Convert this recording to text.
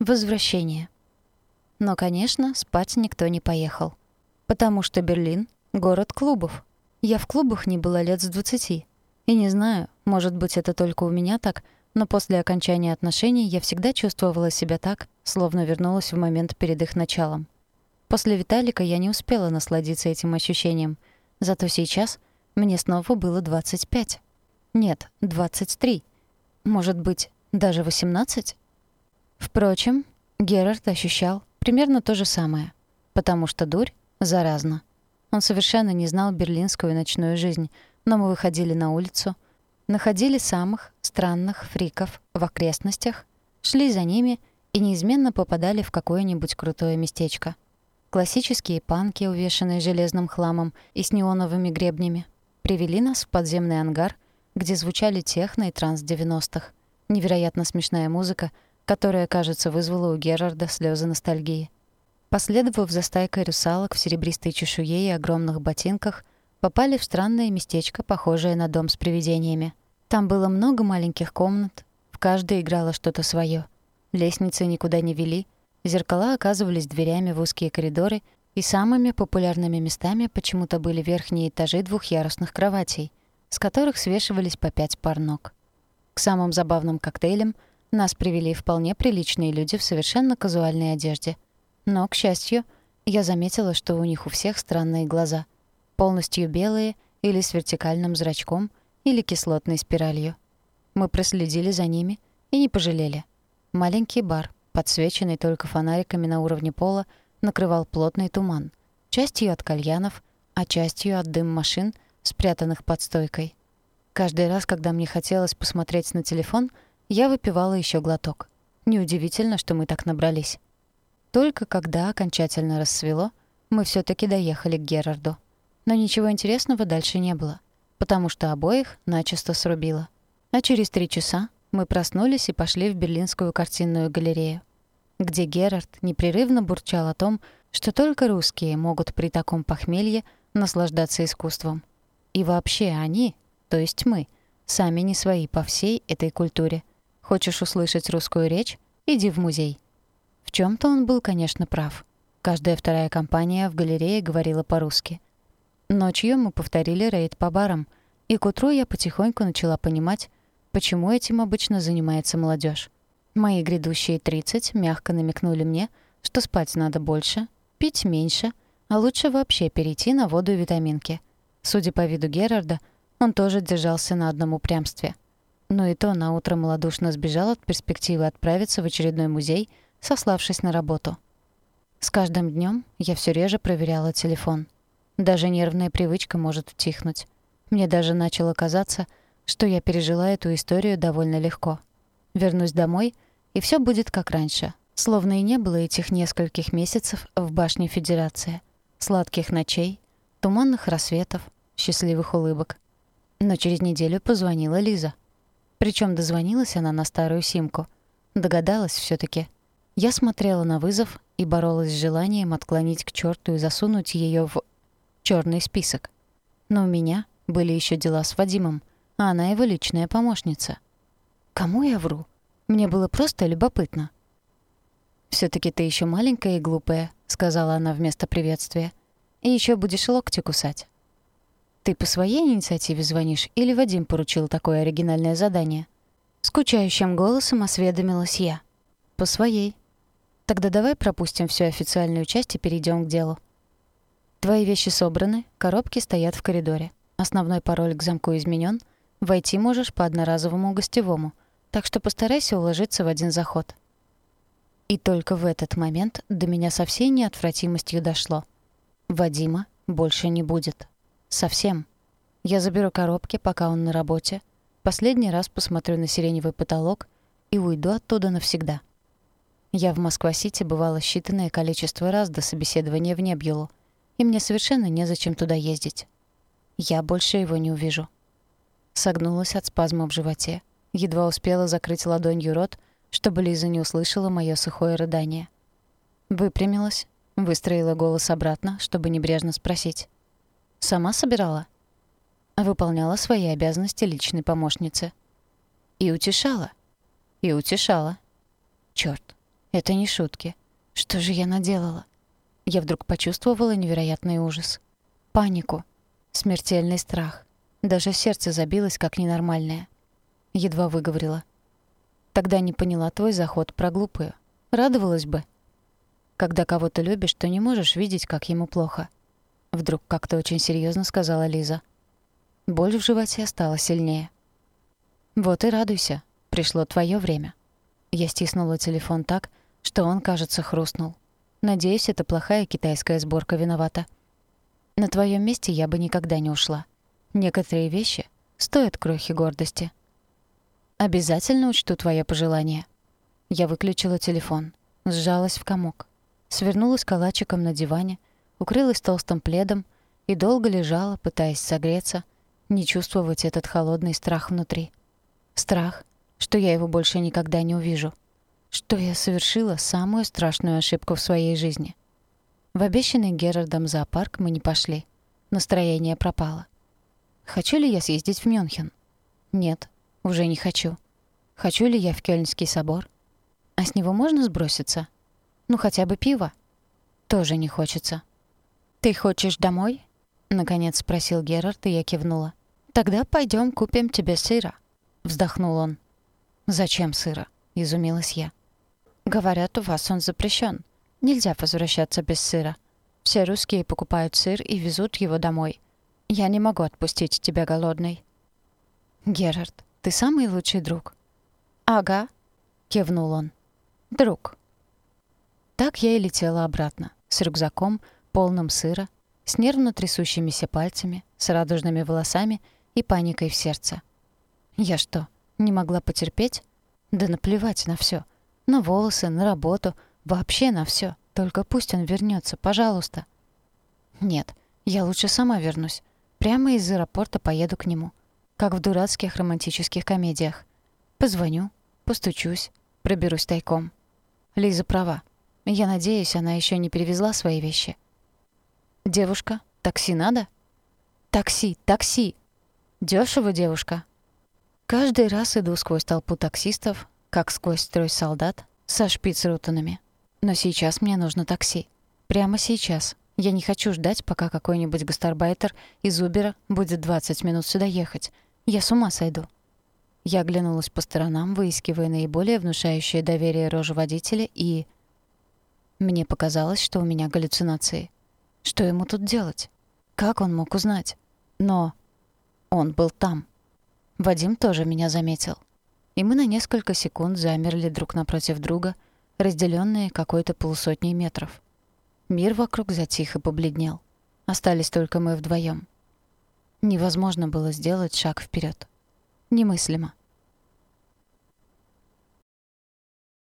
Возвращение. Но, конечно, спать никто не поехал. Потому что Берлин — город клубов. Я в клубах не была лет с двадцати. И не знаю, может быть, это только у меня так, но после окончания отношений я всегда чувствовала себя так, словно вернулась в момент перед их началом. После Виталика я не успела насладиться этим ощущением. Зато сейчас мне снова было 25. Нет, 23. Может быть, даже 18? Впрочем, Герард ощущал примерно то же самое, потому что дурь заразна. Он совершенно не знал берлинскую ночную жизнь, но мы выходили на улицу, находили самых странных фриков в окрестностях, шли за ними и неизменно попадали в какое-нибудь крутое местечко. Классические панки, увешанные железным хламом и с неоновыми гребнями, привели нас в подземный ангар, где звучали техно и транс 90-х. Невероятно смешная музыка, которая, кажется, вызвала у Герарда слезы ностальгии. Последовав за стайкой русалок в серебристой чешуе и огромных ботинках, попали в странное местечко, похожее на дом с привидениями. Там было много маленьких комнат, в каждой играло что-то свое. Лестницы никуда не вели, зеркала оказывались дверями в узкие коридоры, и самыми популярными местами почему-то были верхние этажи двухъярусных кроватей, с которых свешивались по пять пар ног. К самым забавным коктейлям нас привели вполне приличные люди в совершенно казуальной одежде — но, к счастью, я заметила, что у них у всех странные глаза. Полностью белые или с вертикальным зрачком, или кислотной спиралью. Мы проследили за ними и не пожалели. Маленький бар, подсвеченный только фонариками на уровне пола, накрывал плотный туман, частью от кальянов, а частью от дым машин, спрятанных под стойкой. Каждый раз, когда мне хотелось посмотреть на телефон, я выпивала еще глоток. Неудивительно, что мы так набрались. Только когда окончательно рассвело, мы все таки доехали к Герарду. Но ничего интересного дальше не было, потому что обоих начисто срубило. А через три часа мы проснулись и пошли в Берлинскую картинную галерею, где Герард непрерывно бурчал о том, что только русские могут при таком похмелье наслаждаться искусством. И вообще они, то есть мы, сами не свои по всей этой культуре. Хочешь услышать русскую речь? Иди в музей. В чем то он был, конечно, прав. Каждая вторая компания в галерее говорила по-русски. Ночью мы повторили рейд по барам, и к утру я потихоньку начала понимать, почему этим обычно занимается молодежь. Мои грядущие 30 мягко намекнули мне, что спать надо больше, пить меньше, а лучше вообще перейти на воду и витаминки. Судя по виду Герарда, он тоже держался на одном упрямстве. Но и то наутро малодушно сбежал от перспективы отправиться в очередной музей — сославшись на работу. С каждым днем я все реже проверяла телефон. Даже нервная привычка может утихнуть. Мне даже начало казаться, что я пережила эту историю довольно легко. Вернусь домой, и все будет как раньше. Словно и не было этих нескольких месяцев в башне Федерации. Сладких ночей, туманных рассветов, счастливых улыбок. Но через неделю позвонила Лиза. Причем дозвонилась она на старую симку. Догадалась все таки я смотрела на вызов и боролась с желанием отклонить к черту и засунуть ее в черный список. Но у меня были еще дела с Вадимом, а она его личная помощница. Кому я вру? Мне было просто любопытно. все таки ты еще маленькая и глупая», — сказала она вместо приветствия. «И еще будешь локти кусать». «Ты по своей инициативе звонишь или Вадим поручил такое оригинальное задание?» Скучающим голосом осведомилась я. «По своей», Тогда давай пропустим всю официальную часть и перейдем к делу. Твои вещи собраны, коробки стоят в коридоре. Основной пароль к замку изменен. Войти можешь по одноразовому гостевому, так что постарайся уложиться в один заход. И только в этот момент до меня со всей неотвратимостью дошло. Вадима больше не будет. Совсем. Я заберу коробки, пока он на работе. Последний раз посмотрю на сиреневый потолок и уйду оттуда навсегда. Я в Москва-Сити бывала считанное количество раз до собеседования в Небьюлу, и мне совершенно незачем туда ездить. Я больше его не увижу. Согнулась от спазма в животе. Едва успела закрыть ладонью рот, чтобы Лиза не услышала моё сухое рыдание. Выпрямилась, выстроила голос обратно, чтобы небрежно спросить. «Сама собирала?» Выполняла свои обязанности личной помощницы. И утешала. И утешала. Чёрт. Это не шутки. Что же я наделала? Я вдруг почувствовала невероятный ужас. Панику. Смертельный страх. Даже сердце забилось, как ненормальное. Едва выговорила. Тогда не поняла твой заход про глупую. Радовалась бы. Когда кого-то любишь, то не можешь видеть, как ему плохо. Вдруг как-то очень серьезно сказала Лиза. Боль в животе стала сильнее. Вот и радуйся. Пришло твое время. Я стиснула телефон так, что он, кажется, хрустнул. Надеюсь, это плохая китайская сборка виновата. На твоем месте я бы никогда не ушла. Некоторые вещи стоят крохи гордости. Обязательно учту твое пожелание. Я выключила телефон, сжалась в комок, свернулась калачиком на диване, укрылась толстым пледом и долго лежала, пытаясь согреться, не чувствовать этот холодный страх внутри. Страх, что я его больше никогда не увижу. Что я совершила самую страшную ошибку в своей жизни. В обещанный Герардом зоопарк мы не пошли. Настроение пропало. Хочу ли я съездить в Мюнхен? Нет, уже не хочу. Хочу ли я в Кёльнский собор? А с него можно сброситься? Ну, хотя бы пиво. Тоже не хочется. «Ты хочешь домой?» — наконец спросил Герард, и я кивнула. «Тогда пойдем купим тебе сыра», — вздохнул он. «Зачем сыра?» — изумилась я. «Говорят, у вас он запрещен. Нельзя возвращаться без сыра. Все русские покупают сыр и везут его домой. Я не могу отпустить тебя голодной». «Герард, ты самый лучший друг». «Ага», — кивнул он. «Друг». Так я и летела обратно, с рюкзаком, полным сыра, с нервно трясущимися пальцами, с радужными волосами и паникой в сердце. Я что, не могла потерпеть? Да наплевать на все, На волосы, на работу, вообще на все. Только пусть он вернется, пожалуйста. Нет, я лучше сама вернусь. Прямо из аэропорта поеду к нему. Как в дурацких романтических комедиях. Позвоню, постучусь, проберусь тайком. Лиза права. Я надеюсь, она еще не перевезла свои вещи. «Девушка, такси надо?» «Такси, такси!» «Дёшево, девушка!» Каждый раз иду сквозь толпу таксистов, как сквозь строй солдат, со шпицрутанами. Но сейчас мне нужно такси. Прямо сейчас. Я не хочу ждать, пока какой-нибудь гастарбайтер из Убера будет 20 минут сюда ехать. Я с ума сойду. Я оглянулась по сторонам, выискивая наиболее внушающее доверие рожу водителя, и... Мне показалось, что у меня галлюцинации. Что ему тут делать? Как он мог узнать? Но он был там. Вадим тоже меня заметил. И мы на несколько секунд замерли друг напротив друга, разделенные какой-то полусотней метров. Мир вокруг затих и побледнел. Остались только мы вдвоем. Невозможно было сделать шаг вперед. Немыслимо.